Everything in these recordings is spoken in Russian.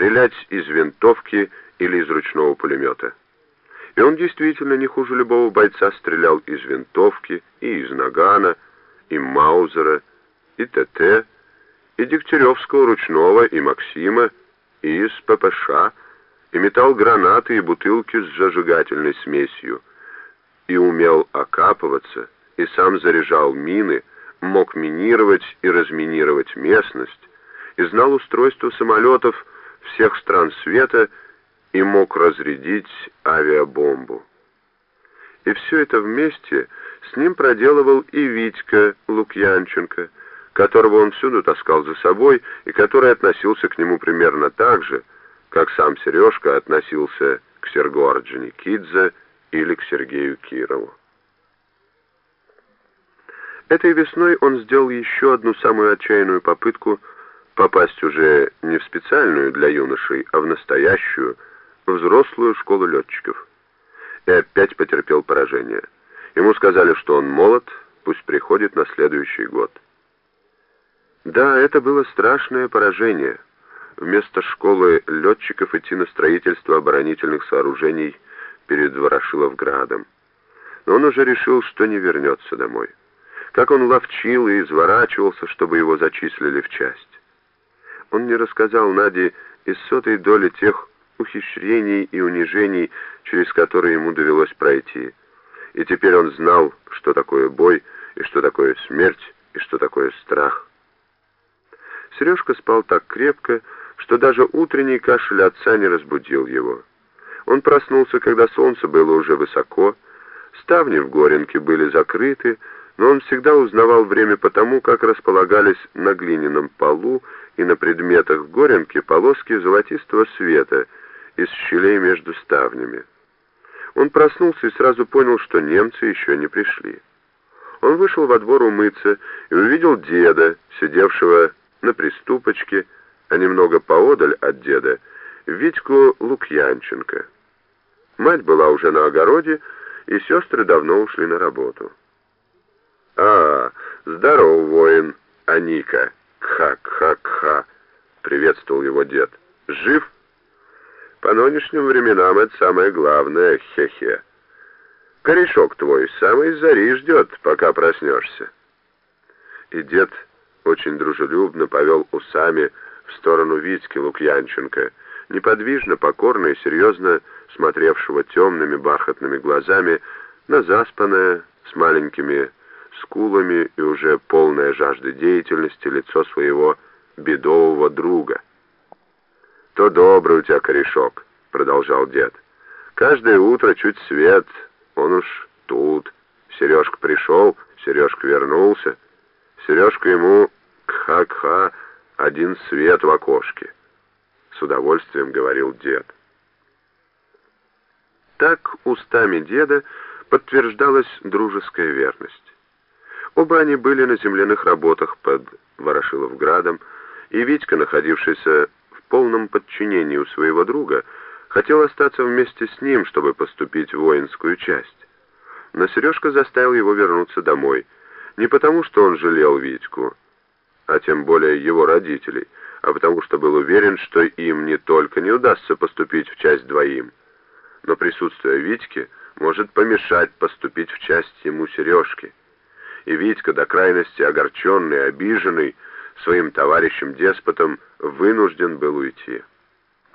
стрелять из винтовки или из ручного пулемета. И он действительно не хуже любого бойца стрелял из винтовки, и из нагана, и маузера, и ТТ, и Дегтяревского ручного, и Максима, и из ППШ, и метал гранаты и бутылки с зажигательной смесью, и умел окапываться, и сам заряжал мины, мог минировать и разминировать местность, и знал устройство самолетов всех стран света и мог разрядить авиабомбу. И все это вместе с ним проделывал и Витька Лукьянченко, которого он всюду таскал за собой и который относился к нему примерно так же, как сам Сережка относился к Сергу Орджоникидзе или к Сергею Кирову. Этой весной он сделал еще одну самую отчаянную попытку попасть уже не в специальную для юношей, а в настоящую, взрослую школу летчиков. И опять потерпел поражение. Ему сказали, что он молод, пусть приходит на следующий год. Да, это было страшное поражение. Вместо школы летчиков идти на строительство оборонительных сооружений перед Ворошиловградом. Но он уже решил, что не вернется домой. Как он ловчил и изворачивался, чтобы его зачислили в часть. Он не рассказал Наде из сотой доли тех ухищрений и унижений, через которые ему довелось пройти. И теперь он знал, что такое бой, и что такое смерть, и что такое страх. Сережка спал так крепко, что даже утренний кашель отца не разбудил его. Он проснулся, когда солнце было уже высоко, ставни в Горенке были закрыты, но он всегда узнавал время по тому, как располагались на глиняном полу и на предметах в Горенке полоски золотистого света из щелей между ставнями. Он проснулся и сразу понял, что немцы еще не пришли. Он вышел во двор умыться и увидел деда, сидевшего на приступочке, а немного поодаль от деда, Витьку Лукьянченко. Мать была уже на огороде, и сестры давно ушли на работу. «А, здоров, воин, Аника!» «Кха-кха-кха!» — приветствовал его дед. «Жив?» «По нынешним временам это самое главное, хе-хе. Корешок твой самый зари ждет, пока проснешься». И дед очень дружелюбно повел усами в сторону Витьки Лукьянченко, неподвижно, покорно и серьезно смотревшего темными бархатными глазами на заспанное с маленькими скулами и уже полное жажды деятельности лицо своего бедового друга. «То добрый у тебя корешок», — продолжал дед. «Каждое утро чуть свет, он уж тут. Сережка пришел, Сережка вернулся. Сережка ему кха-кха один свет в окошке», — с удовольствием говорил дед. Так устами деда подтверждалась дружеская верность. Оба они были на земляных работах под Ворошиловградом, и Витька, находившийся в полном подчинении у своего друга, хотел остаться вместе с ним, чтобы поступить в воинскую часть. Но Сережка заставил его вернуться домой, не потому, что он жалел Витьку, а тем более его родителей, а потому что был уверен, что им не только не удастся поступить в часть двоим, но присутствие Витьки может помешать поступить в часть ему Сережки и Витька, до крайности огорченный обиженный своим товарищем-деспотом, вынужден был уйти.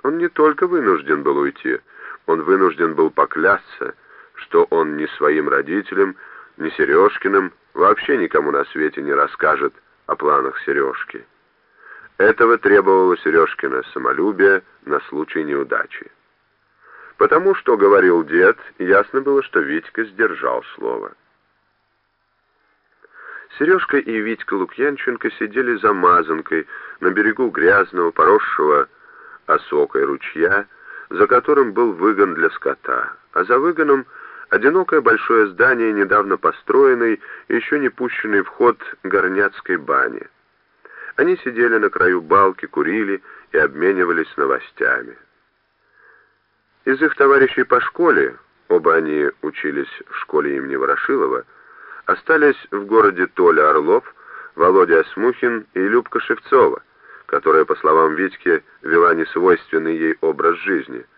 Он не только вынужден был уйти, он вынужден был поклясться, что он ни своим родителям, ни Сережкиным вообще никому на свете не расскажет о планах Сережки. Этого требовало Сережкина самолюбие на случай неудачи. Потому что, говорил дед, ясно было, что Витька сдержал слово. Сережка и Витька Лукьянченко сидели за мазанкой на берегу грязного, поросшего осокой ручья, за которым был выгон для скота, а за выгоном одинокое большое здание, недавно построенной и еще не пущенной в ход горняцкой бани. Они сидели на краю балки, курили и обменивались новостями. Из их товарищей по школе, оба они учились в школе имени Ворошилова, Остались в городе Толя Орлов, Володя Смухин и Любка Шевцова, которая, по словам Витьки, вела несвойственный ей образ жизни –